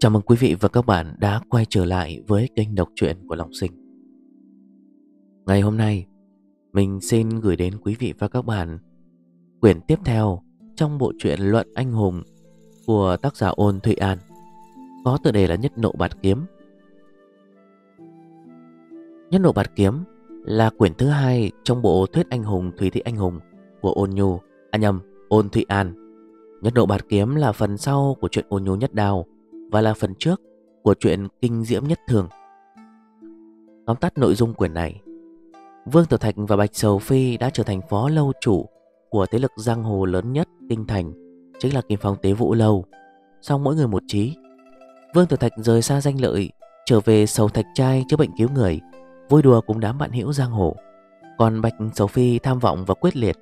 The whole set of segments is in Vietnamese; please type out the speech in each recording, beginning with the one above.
Chào mừng quý vị và các bạn đã quay trở lại với kênh đọc truyện của Long Sinh. Ngày hôm nay, mình xin gửi đến quý vị và các bạn quyển tiếp theo trong bộ truyện Luận Anh Hùng của tác giả Ôn Thụy An, có tựa đề là Nhất Nộ Bạt Kiếm. Nhất Nộ Bạt Kiếm là quyển thứ hai trong bộ Thuyết Anh Hùng Thủy Thị Anh Hùng của Ôn Nhu, à nhầm, Ôn Thụy An. Nhất Nộ Bạt Kiếm là phần sau của truyện Ôn Nhu Nhất Đào và là phần trước của truyện Kinh Diễm Nhất Thường. Tóm tắt nội dung quyển này Vương Tiểu Thạch và Bạch Sầu Phi đã trở thành phó lâu chủ của thế lực giang hồ lớn nhất kinh thành, chính là Kim Phong Tế Vũ Lâu. song mỗi người một trí, Vương Tiểu Thạch rời xa danh lợi, trở về sầu thạch trai chữa bệnh cứu người, vui đùa cùng đám bạn hữu giang hồ. Còn Bạch Sầu Phi tham vọng và quyết liệt,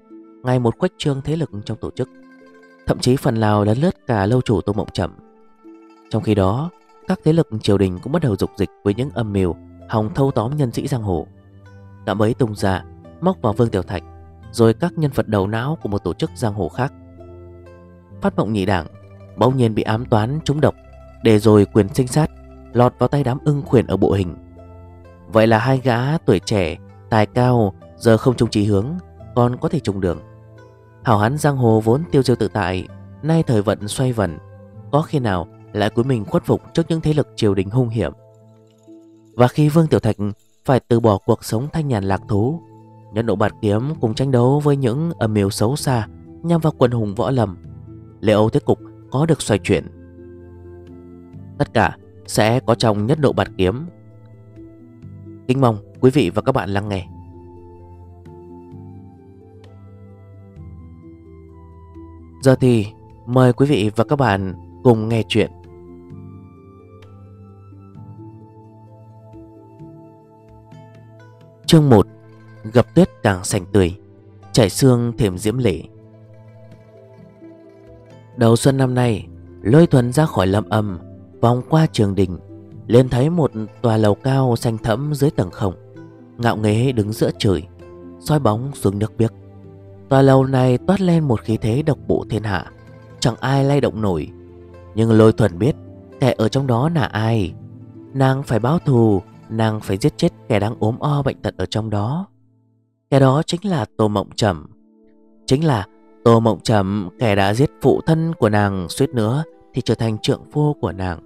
ngày một quách trương thế lực trong tổ chức. Thậm chí phần nào lấn lướt cả lâu chủ Tô Mộng Chậm trong khi đó, các thế lực triều đình cũng bắt đầu dục dịch với những âm mưu hòng thâu tóm nhân sĩ giang hồ. Đã bấy tung ra, móc vào Vương Tiểu Thạch, rồi các nhân vật đầu não của một tổ chức giang hồ khác. Phát mộng nhị đảng bỗng nhiên bị ám toán trúng độc, để rồi quyền sinh sát lọt vào tay đám ưng khuyển ở bộ hình. Vậy là hai gã tuổi trẻ, tài cao, giờ không trông trí hướng, còn có thể trùng đường. Hảo hán giang hồ vốn tiêu diêu tự tại, nay thời vận xoay vần, có khi nào lại cuối mình khuất phục trước những thế lực triều đình hung hiểm. Và khi Vương Tiểu Thạch phải từ bỏ cuộc sống thanh nhàn lạc thú, nhân độ bạt kiếm cùng tranh đấu với những âm mưu xấu xa nhằm vào quần hùng võ lầm, liệu thế cục có được xoay chuyển. Tất cả sẽ có trong nhất độ bạt kiếm. Kính mong quý vị và các bạn lắng nghe. Giờ thì mời quý vị và các bạn cùng nghe chuyện Chương 1 Gặp tuyết càng sành tươi Chảy xương thêm diễm lệ. Đầu xuân năm nay, Lôi thuần ra khỏi lâm âm Vòng qua trường đình lên thấy một tòa lầu cao xanh thẫm dưới tầng không. Ngạo nghế đứng giữa trời, soi bóng xuống nước biếc. Tòa lầu này toát lên một khí thế độc bộ thiên hạ, Chẳng ai lay động nổi. Nhưng lôi thuần biết Kẻ ở trong đó là ai, Nàng phải báo thù Nàng phải giết chết kẻ đang ốm o bệnh tật ở trong đó. Kẻ đó chính là Tô Mộng Trầm. Chính là Tô Mộng Trầm, Kẻ đã giết phụ thân của nàng suýt nữa Thì trở thành trượng phu của nàng.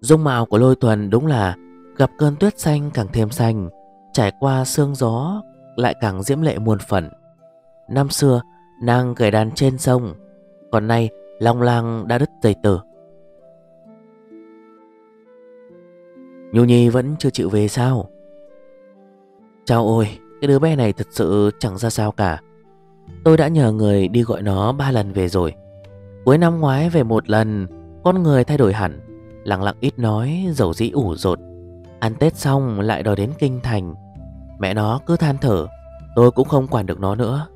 Dung mạo của lôi thuần đúng là Gặp cơn tuyết xanh càng thêm xanh, Trải qua sương gió Lại càng diễm lệ muôn phần. Năm xưa, nàng gầy đàn trên sông, Còn nay long lang đã đứt dây tử Nhu Nhi vẫn chưa chịu về sao? Chào ôi, Cái đứa bé này thật sự chẳng ra sao cả. Tôi đã nhờ người đi gọi nó ba lần về rồi. Cuối năm ngoái về một lần, Con người thay đổi hẳn, Lặng lặng ít nói, Dầu dĩ ủ rột. Ăn Tết xong lại đòi đến kinh thành. Mẹ nó cứ than thở, Tôi cũng không quản được nó nữa.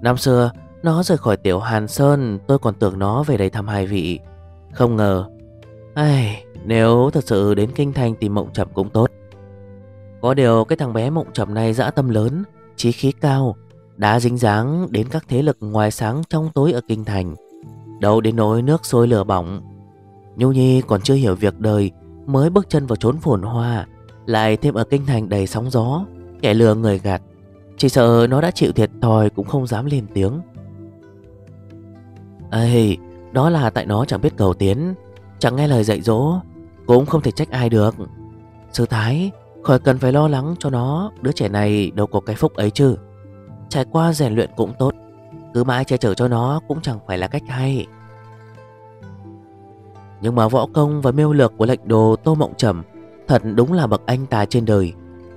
Năm xưa, Nó rời khỏi tiểu Hàn Sơn, Tôi còn tưởng nó về đây thăm hai vị. Không ngờ Ai, nếu thật sự đến kinh thành tìm mộng chậm cũng tốt. Có điều cái thằng bé mộng chậm này dã tâm lớn Chí khí cao Đã dính dáng đến các thế lực ngoài sáng trong tối ở kinh thành Đâu đến nỗi nước sôi lửa bỏng. Nhu Nhi còn chưa hiểu việc đời Mới bước chân vào trốn phồn hoa Lại thêm ở kinh thành đầy sóng gió Kẻ lừa người gạt. Chỉ sợ nó đã chịu thiệt thòi cũng không dám lên tiếng. Ây, đó là tại nó chẳng biết cầu tiến. Chẳng nghe lời dạy dỗ Cũng không thể trách ai được. Sư Thái, Khỏi cần phải lo lắng cho nó, Đứa trẻ này đâu có cái phúc ấy chứ. Trải qua rèn luyện cũng tốt, Cứ mãi che chở cho nó cũng chẳng phải là cách hay. Nhưng mà võ công và miêu lược của lệnh đồ Tô Mộng Trầm Thật đúng là bậc anh tài trên đời.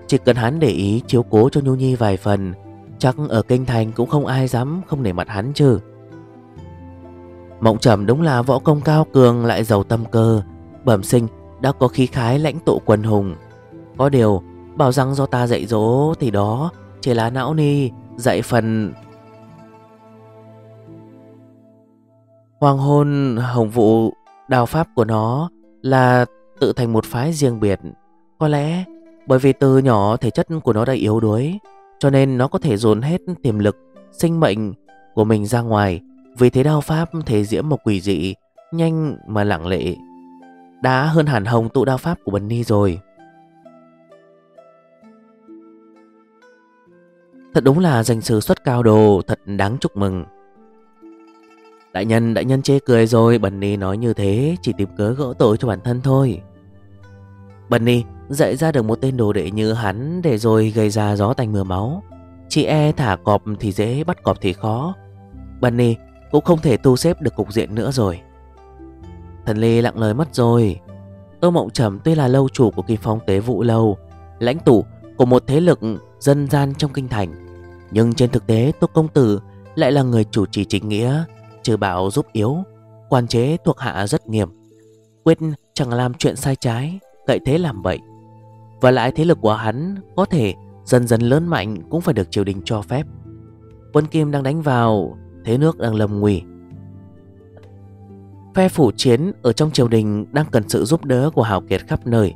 Chỉ cần hắn để ý chiếu cố cho Nhu Nhi vài phần, Chắc ở kinh thành cũng không ai dám không để mặt hắn chứ. Mộng trầm đúng là võ công cao cường lại giàu tâm cơ. Bẩm sinh đã có khí khái lãnh tụ quần hùng. Có điều bảo rằng do ta dạy dỗ thì đó chỉ là não ni dạy phần Hoàng hôn hồng vụ đào pháp của nó là tự thành một phái riêng biệt. Có lẽ bởi vì từ nhỏ thể chất của nó đã yếu đuối Cho nên nó có thể dồn hết tiềm lực, sinh mệnh của mình ra ngoài vì thế đao pháp thế diễm một quỷ dị nhanh mà lặng lệ Đã hơn hẳn hồng tụ đao pháp của Bần Ni rồi. Thật đúng là danh sư xuất cao đồ Thật đáng chúc mừng. Đại nhân, đại nhân chê cười rồi Bần Ni nói như thế Chỉ tìm cớ gỡ tội cho bản thân thôi. Bần Ni dạy ra được một tên đồ đệ như hắn Để rồi gây ra gió tanh mưa máu. Chị e thả cọp thì dễ bắt cọp thì khó. Bần Ni cũng không thể tu xếp được cục diện nữa rồi. Thần Ly lặng lời mất rồi. Tô Mộng Trầm tuy là lâu chủ của Kim Phong Tế Vụ Lâu, Lãnh tụ của một thế lực dân gian trong kinh thành, Nhưng trên thực tế Tô Công Tử lại là người chủ trì chính nghĩa, Trừ bảo giúp yếu, Quan chế thuộc hạ rất nghiêm, Quyết chẳng làm chuyện sai trái, Cậy thế làm vậy Và lại thế lực của hắn có thể dần dần lớn mạnh cũng phải được triều đình cho phép. Quân Kim đang đánh vào Thế nước đang lầm nguy Phe phủ chiến ở trong triều đình đang cần sự giúp đỡ của hào kiệt khắp nơi.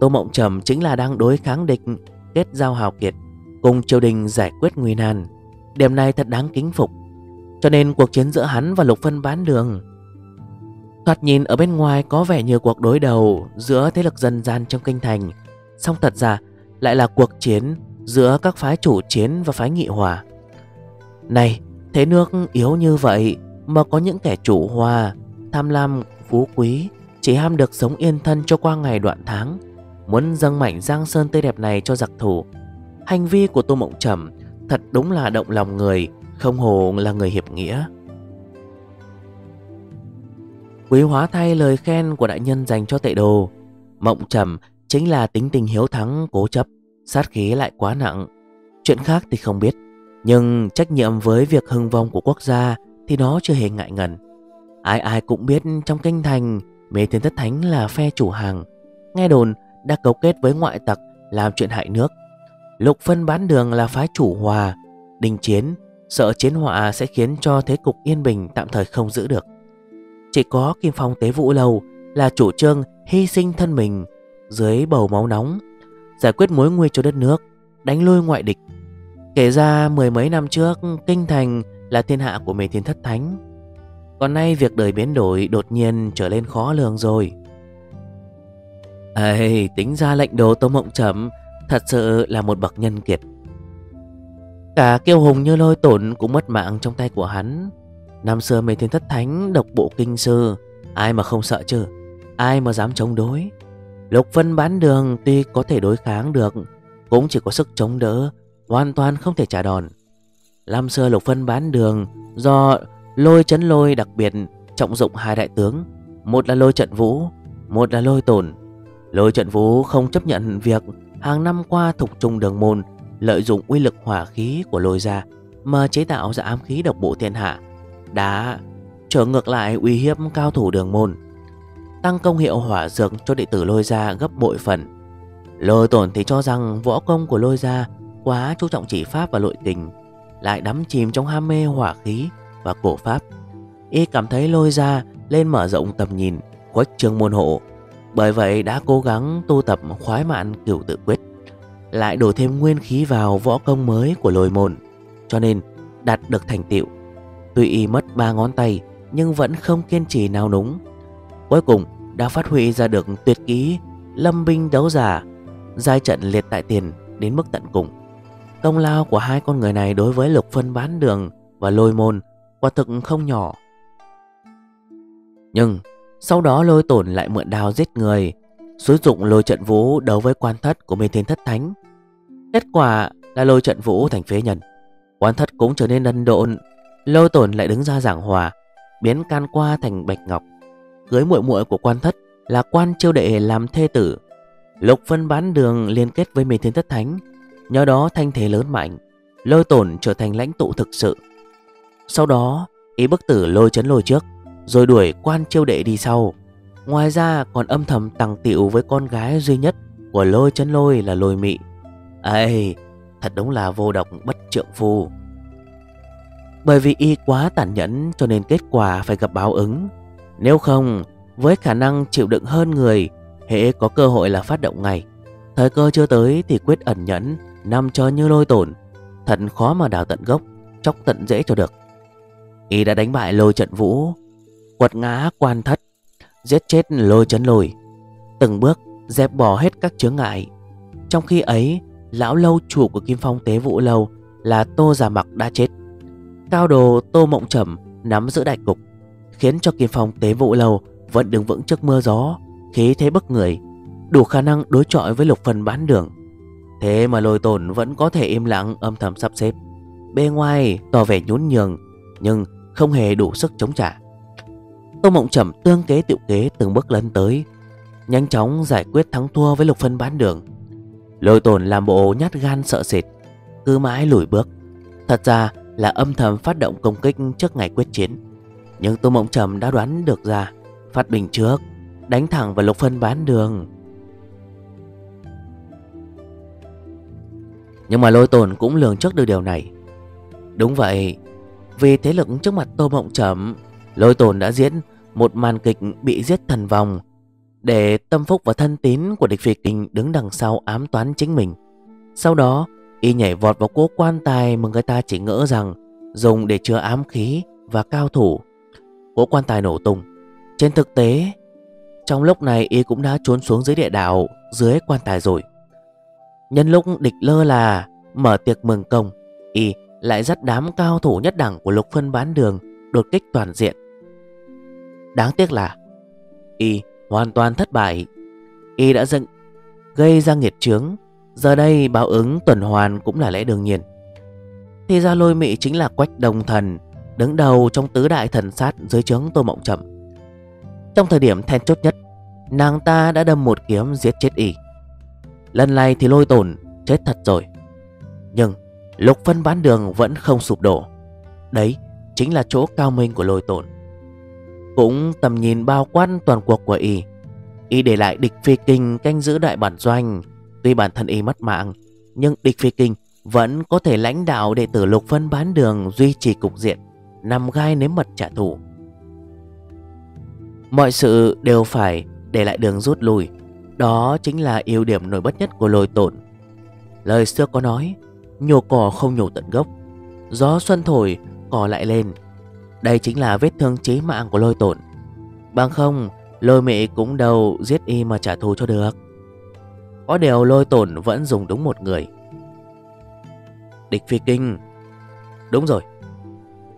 Tô Mộng Trầm chính là đang đối kháng địch, kết giao hào kiệt, cùng triều đình giải quyết nguy nan. Điểm này thật đáng kính phục. Cho nên cuộc chiến giữa hắn và Lục Phân bán đường Thoạt nhìn ở bên ngoài có vẻ như cuộc đối đầu giữa thế lực dân gian trong kinh thành Xong thật ra lại là cuộc chiến giữa các phái chủ chiến và phái nghị hòa Này, thế nước yếu như vậy mà có những kẻ chủ hòa tham lam, phú quý, chỉ ham được sống yên thân cho qua ngày đoạn tháng, muốn dâng mảnh giang sơn tươi đẹp này cho giặc thủ. Hành vi của Tô Mộng Trầm thật đúng là động lòng người, không hồ là người hiệp nghĩa. Quý hóa thay lời khen của đại nhân dành cho tệ đồ. Mộng Trầm chính là tính tình hiếu thắng, cố chấp, sát khí lại quá nặng. Chuyện khác thì không biết, nhưng trách nhiệm với việc hưng vong của quốc gia thì nó chưa hề ngại ngần. Ai ai cũng biết trong kinh thành, Mê Thiên Thất Thánh là phe chủ hàng. Nghe đồn, đã cấu kết với ngoại tặc Làm chuyện hại nước. Lục phân bán đường là phái chủ hòa, Đình chiến, Sợ chiến họa sẽ khiến cho thế cục yên bình Tạm thời không giữ được. Chỉ có Kim Phong Tế Vũ Lâu Là chủ trương hy sinh thân mình Dưới bầu máu nóng, Giải quyết mối nguy cho đất nước, Đánh lôi ngoại địch. Kể ra mười mấy năm trước Kinh thành là thiên hạ của mấy Thiên Thất Thánh. Còn nay việc đời biến đổi đột nhiên trở lên khó lường rồi. Ê, tính ra lệnh đồ Tô Mộng Trầm Thật sự là một bậc nhân kiệt. Cả kiêu hùng như lôi tổn cũng mất mạng trong tay của hắn. Năm xưa mấy thiên thất thánh độc bộ kinh sư Ai mà không sợ chứ? Ai mà dám chống đối? Lục phân bán đường tuy có thể đối kháng được Cũng chỉ có sức chống đỡ Hoàn toàn không thể trả đòn. Năm xưa lục phân bán đường Do Lôi chấn lôi đặc biệt trọng dụng hai đại tướng. Một là lôi trận vũ, Một là lôi tổn Lôi trận vũ không chấp nhận việc Hàng năm qua thục trùng đường môn Lợi dụng uy lực hỏa khí của lôi ra Mà chế tạo ra ám khí độc bộ thiên hạ Đã trở ngược lại uy hiếp cao thủ đường môn, Tăng công hiệu hỏa dược cho đệ tử lôi ra gấp bội phần. Lôi tổn thì cho rằng võ công của lôi ra Quá chú trọng chỉ pháp và nội tình, Lại đắm chìm trong ham mê hỏa khí và cổ pháp. Y cảm thấy lôi ra, lên mở rộng tầm nhìn quách trương môn hộ. Bởi vậy đã cố gắng tu tập khoái mạn kiểu tự quyết, Lại đổ thêm nguyên khí vào võ công mới của lôi môn, Cho nên đạt được thành tựu. Tuy y mất ba ngón tay, Nhưng vẫn không kiên trì nào núng. Cuối cùng đã phát huy ra được tuyệt kỹ, Lâm binh đấu giả, Giai trận liệt tại tiền đến mức tận cùng. Công lao của hai con người này đối với lục phân bán đường và lôi môn quả thực không nhỏ. Nhưng sau đó lôi tổn lại mượn đào giết người, sử dụng lôi trận vũ đấu với quan thất của mê thiên thất thánh. Kết quả là lôi trận vũ thành phế nhân. Quan thất cũng trở nên đần độn, lôi tổn lại đứng ra giảng hòa, biến can qua thành bạch ngọc. Cưới muội muội của quan thất là quan chiêu đệ làm thê tử. Lục phân bán đường liên kết với mê thiên thất thánh, nhờ đó thanh thế lớn mạnh, lôi tổn trở thành lãnh tụ thực sự. Sau đó ý bức tử lôi chấn lôi trước Rồi đuổi quan chiêu đệ đi sau. Ngoài ra còn âm thầm tăng tiệu với con gái duy nhất Của lôi chấn lôi là lôi mị. Ây Thật đúng là vô độc bất trượng phu. Bởi vì y quá tàn nhẫn Cho nên kết quả phải gặp báo ứng. Nếu không Với khả năng chịu đựng hơn người Hệ có cơ hội là phát động ngay. Thời cơ chưa tới thì quyết ẩn nhẫn năm cho như lôi tổn Thật khó mà đào tận gốc Chóc tận dễ cho được Y đã đánh bại lôi trận vũ quật ngã quan thất, giết chết lôi chấn lôi, từng bước dẹp bỏ hết các chướng ngại. Trong khi ấy, lão lâu chủ của Kim Phong Tế Vũ Lâu là Tô Già Mặc đã chết. Cao đồ Tô Mộng Trầm nắm giữ đại cục, khiến cho Kim Phong Tế Vũ Lâu vẫn đứng vững trước mưa gió, khí thế bức người, đủ khả năng đối chọi với lục phần bán đường. Thế mà lôi tổn vẫn có thể im lặng âm thầm sắp xếp. Bề ngoài tỏ vẻ nhún nhường, nhưng không hề đủ sức chống trả. Tô Mộng Trầm tương kế tiệu kế từng bước lấn tới, nhanh chóng giải quyết thắng thua với lục phân bán đường. Lôi tổn làm bộ nhát gan sợ sệt, cứ mãi lùi bước. Thật ra là âm thầm phát động công kích trước ngày quyết chiến. Nhưng Tô Mộng Trầm đã đoán được ra, phát bình trước, đánh thẳng vào lục phân bán đường. Nhưng mà lôi tồn cũng lường trước được điều này. Đúng vậy, vì thế lực trước mặt Tô Mộng Trầm, lôi tồn đã diễn một màn kịch bị giết thần vòng để tâm phúc và thân tín của địch phi kinh đứng đằng sau ám toán chính mình. Sau đó, y nhảy vọt vào cố quan tài mà người ta chỉ ngỡ rằng dùng để chứa ám khí và cao thủ. Cố quan tài nổ tung. Trên thực tế, trong lúc này y cũng đã trốn xuống dưới địa đạo dưới quan tài rồi. Nhân lúc địch lơ là mở tiệc mừng công, y lại dắt đám cao thủ nhất đẳng của lục phân bán đường đột kích toàn diện. Đáng tiếc là y hoàn toàn thất bại. Y đã dựng gây ra nghiệt chướng, giờ đây báo ứng tuần hoàn cũng là lẽ đương nhiên. Thì ra lôi mị chính là quách đồng thần, đứng đầu trong tứ đại thần sát dưới trướng Tô Mộng Chậm. Trong thời điểm then chốt nhất, nàng ta đã đâm một kiếm giết chết y. Lần này thì lôi tổn chết thật rồi. Nhưng, lục phân bán đường vẫn không sụp đổ. Đấy chính là chỗ cao minh của lôi tổn. Cũng tầm nhìn bao quát toàn cuộc của y Y để lại địch phi kinh canh giữ đại bản doanh Tuy bản thân y mất mạng, Nhưng địch phi kinh vẫn có thể lãnh đạo đệ tử lục phân bán đường duy trì cục diện, Nằm gai nếm mật trả thù Mọi sự đều phải để lại đường rút lui đó chính là ưu điểm nổi bật nhất của lôi tổn. Lời xưa có nói, Nhổ cỏ không nhổ tận gốc. Gió xuân thổi, cỏ lại lên. Đây chính là vết thương chí mạng của lôi tổn. Bằng không, Lôi mị cũng đâu giết y mà trả thù cho được. Có điều lôi tổn vẫn dùng đúng một người. Địch phi kinh. Đúng rồi.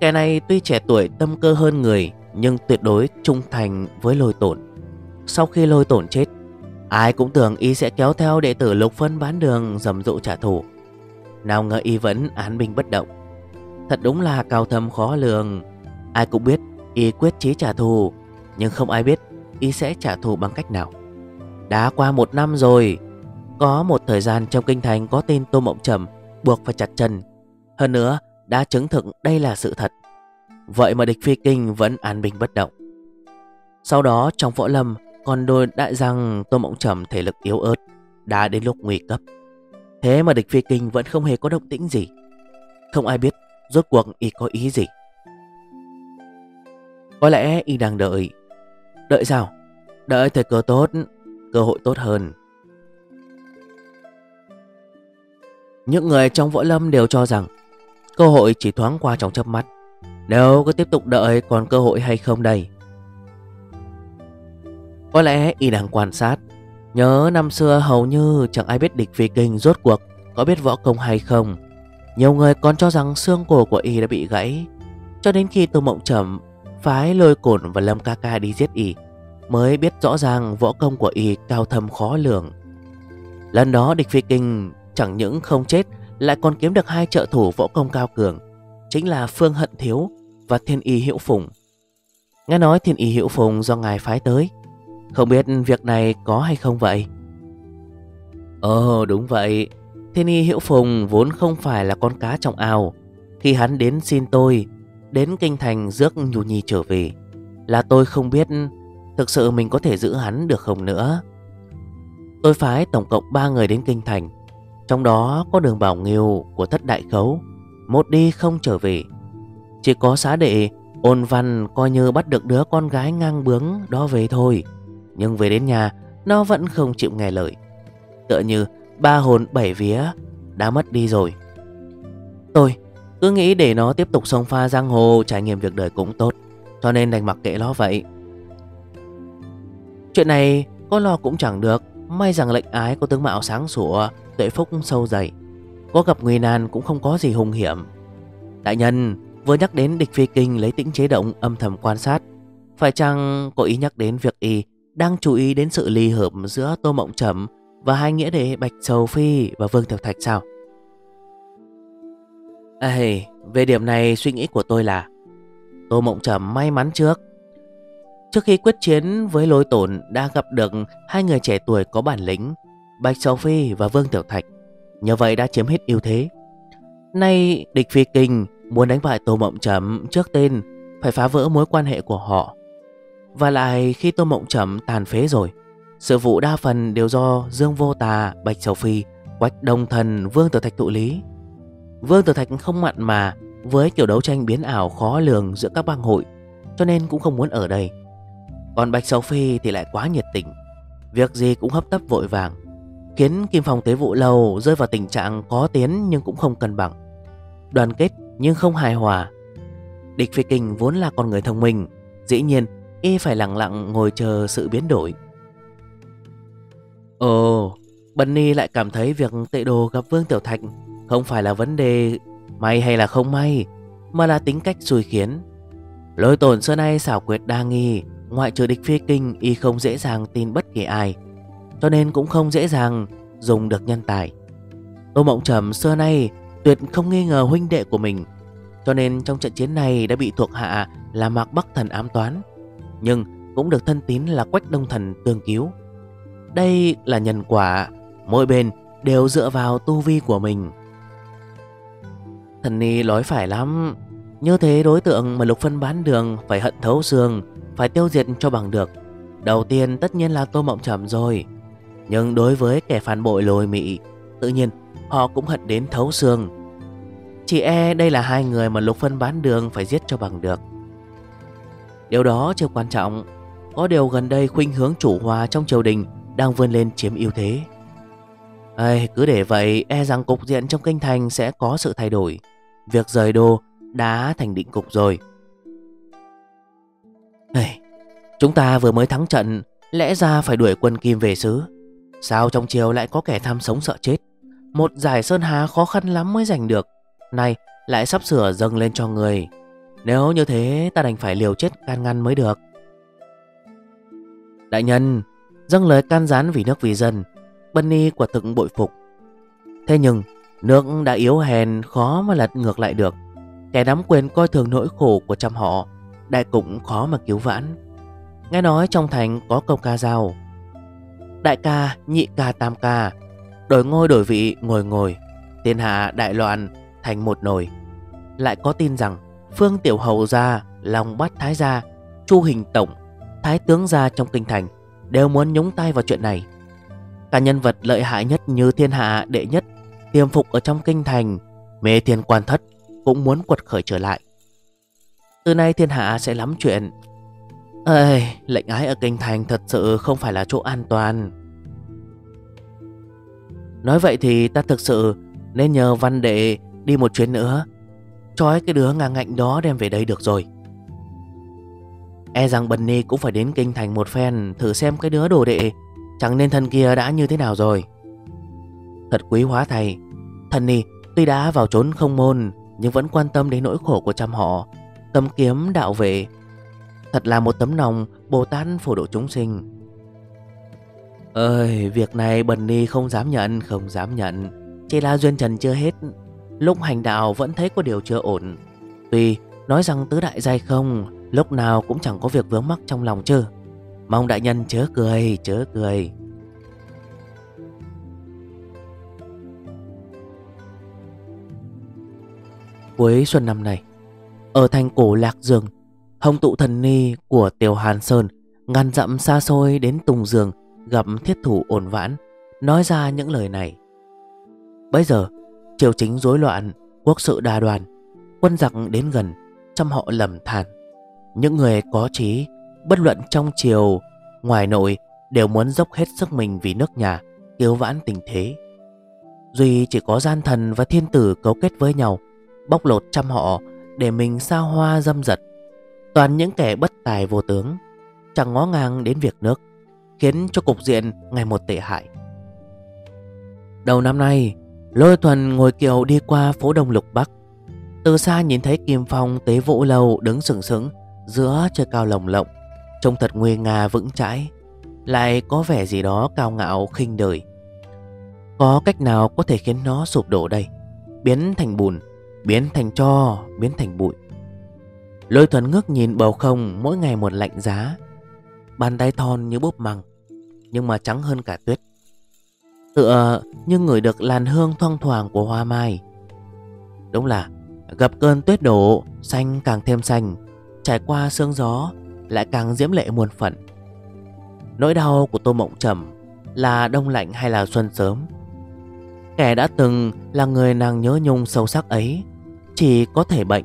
Kẻ này tuy trẻ tuổi, tâm cơ hơn người, Nhưng tuyệt đối trung thành với lôi tổn. Sau khi lôi tổn chết Ai cũng tưởng y sẽ kéo theo đệ tử lục phân bán đường dầm dụ trả thù. Nào ngờ y vẫn án binh bất động. Thật đúng là cao thâm khó lường. Ai cũng biết y quyết chí trả thù, Nhưng không ai biết y sẽ trả thù bằng cách nào. Đã qua một năm rồi, Có một thời gian trong kinh thành có tin Tô Mộng Trầm Buộc phải chặt chân. Hơn nữa, đã chứng thực đây là sự thật. Vậy mà địch phi kinh vẫn an bình bất động. Sau đó, trong võ lâm còn đôi đại rằng Tô Mộng Trầm thể lực yếu ớt, Đã đến lúc nguy cấp. Thế mà địch phi kinh vẫn không hề có động tĩnh gì. Không ai biết rốt cuộc y có ý gì. Có lẽ y đang đợi. Đợi sao? Đợi thời cơ tốt, Cơ hội tốt hơn. Những người trong võ lâm đều cho rằng Cơ hội chỉ thoáng qua trong chớp mắt. Nếu cứ tiếp tục đợi còn cơ hội hay không đây? Có lẽ y đang quan sát. Nhớ năm xưa hầu như chẳng ai biết địch phi kinh rốt cuộc Có biết võ công hay không. Nhiều người còn cho rằng xương cổ của y đã bị gãy. Cho đến khi Tô Mộng Trầm Phái lôi cổn và Lâm ca ca đi giết y, Mới biết rõ ràng võ công của y cao thâm khó lường. Lần đó địch phi kinh chẳng những không chết, Lại còn kiếm được hai trợ thủ võ công cao cường, Chính là Phương Hận Thiếu và Thiên Y Hiệu Phùng. Nghe nói Thiên Y Hiệu Phùng do ngài phái tới không biết việc này có hay không vậy? Ồ đúng vậy. Thiên Y Hiễu Phùng vốn không phải là con cá trong ao. Khi hắn đến xin tôi, Đến kinh thành rước Nhu Nhi trở về, Là tôi không biết Thực sự mình có thể giữ hắn được không nữa. Tôi phái tổng cộng 3 người đến kinh thành, Trong đó có đường bảo nghiêu của thất đại khấu, Một đi không trở về. Chỉ có xá đệ ôn văn coi như bắt được đứa con gái ngang bướng đó về thôi. Nhưng về đến nhà, Nó vẫn không chịu nghe lời. Tựa như ba hồn bảy vía Đã mất đi rồi. Tôi cứ nghĩ để nó tiếp tục sông pha giang hồ, Trải nghiệm việc đời cũng tốt. Cho nên đành mặc kệ nó vậy. Chuyện này có lo cũng chẳng được. May rằng lệnh ái có tướng mạo sáng sủa, Tuệ phúc sâu dày. Có gặp nguy nan cũng không có gì hung hiểm. Đại nhân vừa nhắc đến địch phi kinh lấy tĩnh chế động âm thầm quan sát. Phải chăng có ý nhắc đến việc y đang chú ý đến sự ly hợp giữa Tô Mộng Trầm Và hai nghĩa đệ Bạch Sầu Phi và Vương tiểu Thạch sao? À, Ê, về điểm này suy nghĩ của tôi là Tô Mộng Trầm may mắn trước. Trước khi quyết chiến với lôi tổn đã gặp được hai người trẻ tuổi có bản lĩnh Bạch Sầu Phi và Vương Tiểu Thạch. Nhờ vậy đã chiếm hết ưu thế. Nay địch phi kinh muốn đánh bại Tô Mộng Trầm trước tên Phải phá vỡ mối quan hệ của họ. Và lại khi Tô Mộng Trầm tàn phế rồi Sự vụ đa phần đều do Dương Vô Tà, Bạch Sầu Phi, Quách Đông Thần, Vương Tử Thạch thụ lý. Vương Tử Thạch không mặn mà với kiểu đấu tranh biến ảo khó lường giữa các bang hội Cho nên cũng không muốn ở đây. Còn Bạch Sầu Phi thì lại quá nhiệt tình Việc gì cũng hấp tấp vội vàng Khiến Kim Phòng Tế Vụ Lâu rơi vào tình trạng có tiến nhưng cũng không cân bằng. Đoàn kết nhưng không hài hòa. Địch Phi Kinh vốn là con người thông minh Dĩ nhiên y phải lặng lặng ngồi chờ sự biến đổi. Ồ, Bunny lại cảm thấy việc tệ đồ gặp Vương Tiểu Thạch Không phải là vấn đề may hay là không may Mà là tính cách xui khiến. Lôi tổn xưa nay xảo quyệt đa nghi Ngoại trừ địch phi kinh y không dễ dàng tin bất kỳ ai Cho nên cũng không dễ dàng dùng được nhân tài. Tô Mộng Trầm xưa nay tuyệt không nghi ngờ huynh đệ của mình Cho nên trong trận chiến này đã bị thuộc hạ là Mạc Bắc Thần ám toán. Nhưng cũng được thân tín là Quách Đông Thần tương cứu. Đây là nhân quả, Mỗi bên đều dựa vào tu vi của mình. Thần Ni nói phải lắm, Như thế đối tượng mà Lục Phân bán đường Phải hận thấu xương, Phải tiêu diệt cho bằng được. Đầu tiên tất nhiên là Tô Mộng Trầm rồi, Nhưng đối với kẻ phản bội lồi mị, Tự nhiên họ cũng hận đến thấu xương. Chỉ e đây là hai người mà Lục Phân bán đường Phải giết cho bằng được. Điều đó chưa quan trọng. Có điều gần đây khuynh hướng chủ hòa trong triều đình Đang vươn lên chiếm ưu thế. Ê, cứ để vậy e rằng cục diện trong kinh thành sẽ có sự thay đổi. Việc rời đô đã thành định cục rồi. Ê, Chúng ta vừa mới thắng trận Lẽ ra phải đuổi quân Kim về xứ Sao trong triều lại có kẻ tham sống sợ chết? Một giải sơn hà khó khăn lắm mới giành được. Này lại sắp sửa dâng lên cho người. Nếu như thế ta đành phải liều chết can ngăn mới được. Đại nhân Dâng lời can gián vì nước vì dân Bunny quả thực bội phục. Thế nhưng Nước đã yếu hèn khó mà lật ngược lại được. Kẻ nắm quyền coi thường nỗi khổ của trăm họ Đại cũng khó mà cứu vãn. Nghe nói trong thành có câu ca dao Đại ca, nhị ca, tam ca Đổi ngôi đổi vị, ngồi ngồi. Thiên hạ đại loạn thành một nồi. Lại có tin rằng Phương Tiểu Hầu gia, Long Bát Thái gia Chu Hình Tổng, Thái tướng gia trong kinh thành Đều muốn nhúng tay vào chuyện này. Cả nhân vật lợi hại nhất như thiên hạ đệ nhất Tiềm phục ở trong kinh thành Mê thiên quan thất Cũng muốn quật khởi trở lại. Từ nay thiên hạ sẽ lắm chuyện. Ê, lệnh ái ở kinh thành thật sự không phải là chỗ an toàn. Nói vậy thì ta thực sự nên nhờ văn đệ đi một chuyến nữa. Trói cái đứa ngang ngạnh đó đem về đây được rồi. E rằng Bần Ni cũng phải đến kinh thành một phen Thử xem cái đứa đồ đệ, Chẳng nên thần kia đã như thế nào rồi. Thật quý hóa thầy Thần Ni, tuy đã vào trốn không môn, Nhưng vẫn quan tâm đến nỗi khổ của trăm họ Cầm kiếm đạo vệ. Thật là một tấm lòng Bồ Tát phổ độ chúng sinh. Ơi, việc này Bần Ni không dám nhận, Không dám nhận. Chỉ là duyên trần chưa hết Lúc hành đạo vẫn thấy có điều chưa ổn. Tuy nói rằng tứ đại giai không, Lúc nào cũng chẳng có việc vướng mắc trong lòng chứ. Mong đại nhân chớ cười chớ cười. Cuối xuân năm này Ở thành cổ Lạc Dương, Hồng tụ thần ni của Tiểu Hàn Sơn ngăn dặm xa xôi đến Tùng Dương Gặp thiết thủ ổn vãn. Nói ra những lời này. Bây giờ triều chính rối loạn, Quốc sự đa đoàn, Quân giặc đến gần, Trăm họ lầm than. Những người có trí, Bất luận trong triều, Ngoài nội, đều muốn dốc hết sức mình vì nước nhà, Cứu vãn tình thế. Duy chỉ có gian thần và thiên tử cấu kết với nhau, Bóc lột trăm họ Để mình xa hoa dâm dật. Toàn những kẻ bất tài vô tướng, Chẳng ngó ngang đến việc nước, Khiến cho cục diện ngày một tệ hại. Đầu năm nay Lôi thuần ngồi kiệu đi qua phố Đông Lục Bắc. Từ xa nhìn thấy Kim Phong, tế vũ lâu đứng sừng sững Giữa trời cao lồng lộng. Trông thật nguy nga vững chãi, Lại có vẻ gì đó cao ngạo khinh đời Có cách nào có thể khiến nó sụp đổ đây? Biến thành bùn, Biến thành cho Biến thành bụi. Lôi thuần ngước nhìn bầu không Mỗi ngày một lạnh giá. Bàn tay thon như búp măng, Nhưng mà trắng hơn cả tuyết. Tựa như người được làn hương thoang thoảng của hoa mai. Đúng là, Gặp cơn tuyết đổ, Xanh càng thêm xanh, Trải qua sương gió Lại càng diễm lệ muôn phận. Nỗi đau của Tô Mộng Trầm Là đông lạnh hay là xuân sớm? Kẻ đã từng là người nàng nhớ nhung sâu sắc ấy, Chỉ có thể bệnh,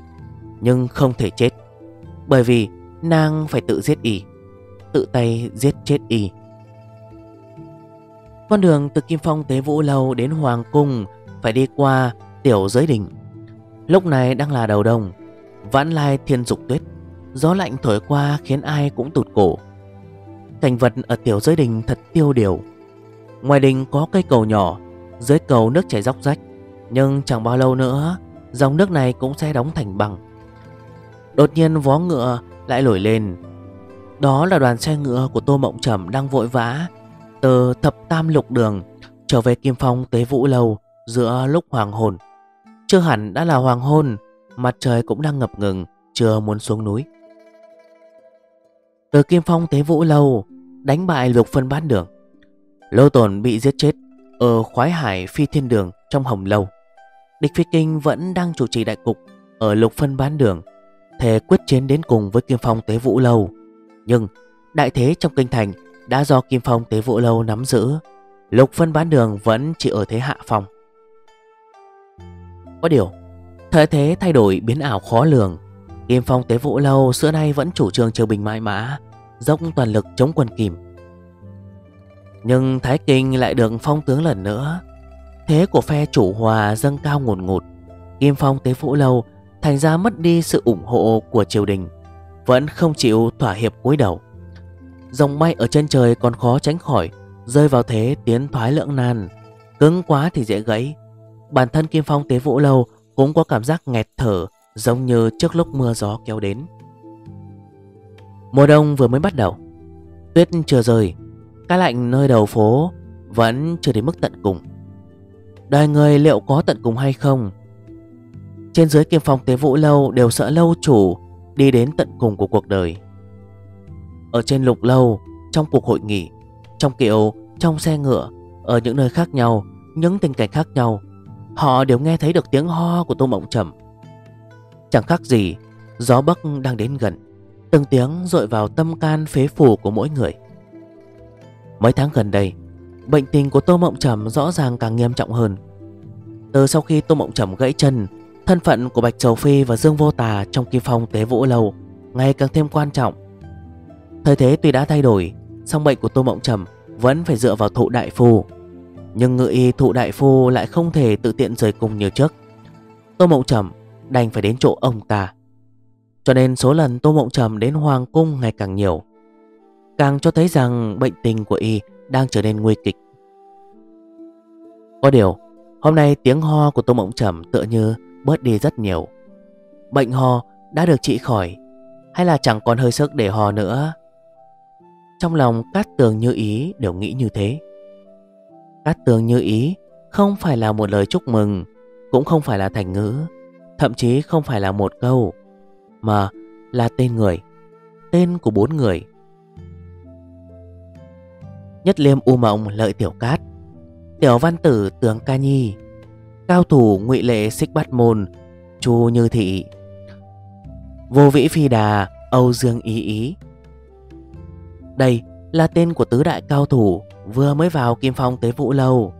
Nhưng không thể chết. Bởi vì nàng phải tự giết y, Tự tay giết chết y. Con đường từ Kim Phong Tế Vũ Lâu đến Hoàng Cung Phải đi qua Tiểu Giới đỉnh Lúc này đang là đầu đông, Vãn lai thiên dục tuyết. Gió lạnh thổi qua khiến ai cũng tụt cổ. Cảnh vật ở Tiểu Giới Đình thật tiêu điều. Ngoài đình có cây cầu nhỏ, Dưới cầu nước chảy róc rách. Nhưng chẳng bao lâu nữa, Dòng nước này cũng sẽ đóng thành bằng. Đột nhiên vó ngựa lại nổi lên. Đó là đoàn xe ngựa của Tô Mộng Trầm đang vội vã từ thập tam lục đường Trở về Kim Phong Tế Vũ Lâu Giữa lúc hoàng hôn Chưa hẳn đã là hoàng hôn, Mặt trời cũng đang ngập ngừng, Chưa muốn xuống núi. Từ Kim Phong Tế Vũ Lâu, Đánh bại lục phân bán đường. Lô Tồn bị giết chết Ở khoái hải phi thiên đường trong hồng lâu. Địch Phi Kinh vẫn đang chủ trì đại cục Ở lục phân bán đường, Thề quyết chiến đến cùng với Kim Phong Tế Vũ Lâu. Nhưng đại thế trong kinh thành đã do Kim Phong Tế Vũ Lâu nắm giữ, Lục phân bán đường vẫn chỉ ở thế hạ phong. Có điều Thời thế thay đổi biến ảo khó lường. Kim Phong Tế Vũ Lâu xưa nay vẫn chủ trương triều bình mãi mã, Dốc toàn lực chống quân kìm. Nhưng Thái Kinh lại được phong tướng lần nữa. Thế của phe chủ hòa dâng cao ngột ngột Kim Phong Tế Vũ Lâu Thành ra mất đi sự ủng hộ của triều đình, Vẫn không chịu thỏa hiệp cúi đầu. Dòng bay ở trên trời còn khó tránh khỏi. Rơi vào thế tiến thoái lưỡng nan. Cứng quá thì dễ gãy. Bản thân Kim Phong Tế Vũ Lâu Cũng có cảm giác nghẹt thở, Giống như trước lúc mưa gió kéo đến. Mùa đông vừa mới bắt đầu. Tuyết chưa rơi. Cái lạnh nơi đầu phố Vẫn chưa đến mức tận cùng. Đời người liệu có tận cùng hay không? Trên dưới Kim Phong Tế Vũ Lâu Đều sợ lâu chủ Đi đến tận cùng của cuộc đời. Ở trên lục lâu Trong cuộc hội nghị. Trong kiệu, trong xe ngựa Ở những nơi khác nhau Những tình cảnh khác nhau Họ đều nghe thấy được tiếng ho của Tô Mộng Trầm. Chẳng khác gì Gió bắc đang đến gần Từng tiếng rội vào tâm can phế phủ của mỗi người. Mấy tháng gần đây Bệnh tình của Tô Mộng Trầm rõ ràng càng nghiêm trọng hơn. Từ sau khi Tô Mộng Trầm gãy chân Thân phận của Bạch Châu Phi và Dương Vô Tà Trong kim phong tế vũ lâu Ngày càng thêm quan trọng. Thời thế tuy đã thay đổi, song bệnh của Tô Mộng Trầm Vẫn phải dựa vào thụ đại phu. Nhưng ngự y thụ đại phu Lại không thể tự tiện rời cùng như trước. Tô Mộng Trầm đành phải đến chỗ ông ta. Cho nên số lần Tô Mộng Trầm đến Hoàng Cung ngày càng nhiều, Càng cho thấy rằng bệnh tình của y đang trở nên nguy kịch. Có điều, Hôm nay tiếng ho của Tô Mộng Trầm tựa như bớt đi rất nhiều. Bệnh ho đã được trị khỏi, Hay là chẳng còn hơi sức để ho nữa? Trong lòng Cát Tường Như Ý đều nghĩ như thế. Cát Tường Như Ý không phải là một lời chúc mừng, Cũng không phải là thành ngữ, Thậm chí không phải là một câu, Mà là tên người, Tên của bốn người. Nhất liêm u mộng lợi tiểu cát, Tiểu văn tử tường ca nhi, Cao thủ ngụy lệ xích bát môn, Chu như thị, Vô vĩ phi đà, Âu Dương ý ý. Đây là tên của tứ đại cao thủ Vừa mới vào Kim Phong tế Vũ Lâu.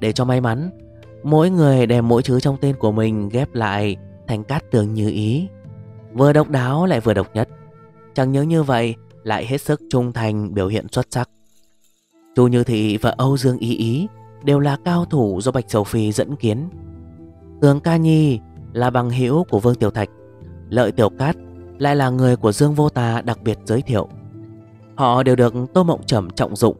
Để cho may mắn, Mỗi người đem mỗi chữ trong tên của mình ghép lại thành cát tường như ý. Vừa độc đáo lại vừa độc nhất. Chẳng nhớ như vậy, lại hết sức trung thành biểu hiện xuất sắc. Chu Như Thị và Âu Dương Ý Ý đều là cao thủ do Bạch Sầu Phi dẫn kiến. Tường Ca Nhi là bằng hữu của Vương Tiểu Thạch, Lợi Tiểu Cát lại là người của Dương Vô Tà đặc biệt giới thiệu. Họ đều được Tô Mộng Trầm trọng dụng.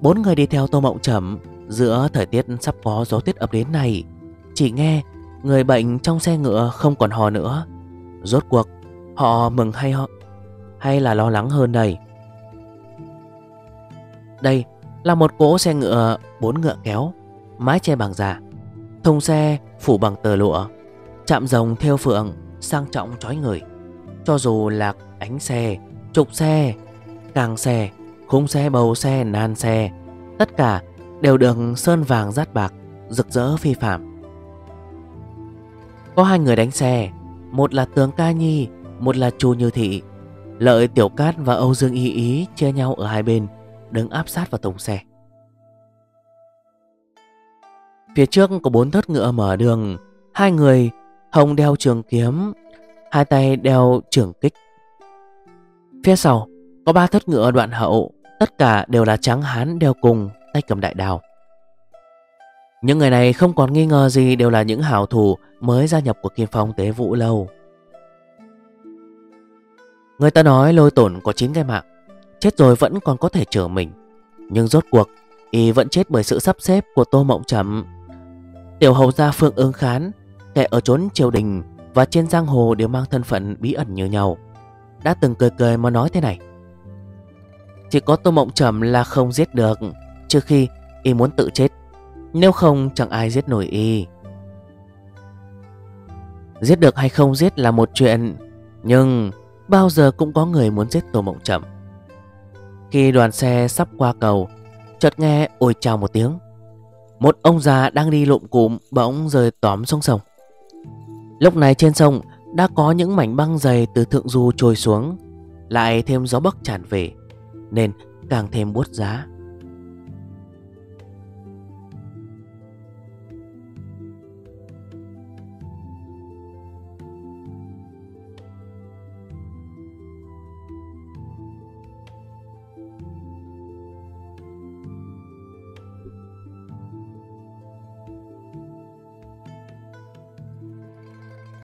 Bốn người đi theo Tô Mộng Trầm giữa thời tiết sắp có gió tuyết ập đến này. Chỉ nghe người bệnh trong xe ngựa không còn hò nữa. Rốt cuộc họ mừng hay họ hay là lo lắng hơn đây? Đây là một cỗ xe ngựa bốn ngựa kéo, mái che bằng giả, thùng xe phủ bằng tờ lụa, chạm rồng theo phượng sang trọng chói người. Cho dù là ánh xe, trục xe, càng xe, khung xe bầu xe, nan xe, tất cả đều được sơn vàng rát bạc, rực rỡ phi phạm. Có hai người đánh xe, một là Tường Ca Nhi, một là Chu Như Thị. Lợi Tiểu Cát và Âu Dương Y Ý chia nhau ở hai bên, đứng áp sát vào thùng xe. Phía trước có bốn thất ngựa mở đường, hai người hồng đeo trường kiếm, hai tay đeo trường kích. Phía sau có ba thất ngựa đoạn hậu, tất cả đều là trắng hán đeo cùng, tay cầm đại đào. Những người này không còn nghi ngờ gì đều là những hảo thủ mới gia nhập của Kim Phong Tế Vũ Lâu. Người ta nói lôi tổn có 9 cái mạng, chết rồi vẫn còn có thể chở mình. Nhưng rốt cuộc, y vẫn chết bởi sự sắp xếp của Tô Mộng Trầm. Tiểu hầu gia Phương ương khán, kẻ ở trốn triều đình và trên giang hồ đều mang thân phận bí ẩn như nhau. Đã từng cười cười mà nói thế này. Chỉ có Tô Mộng Trầm là không giết được, trừ khi y muốn tự chết. Nếu không chẳng ai giết nổi y. Giết được hay không giết là một chuyện Nhưng bao giờ cũng có người muốn giết Tô Mộng Trầm. Khi đoàn xe sắp qua cầu Chợt nghe ôi chào một tiếng. Một ông già đang đi lộn cụm Bỗng rơi tóm xuống sông. Lúc này trên sông Đã có những mảnh băng dày từ thượng du trôi xuống Lại thêm gió bắc tràn về. Nên càng thêm buốt giá.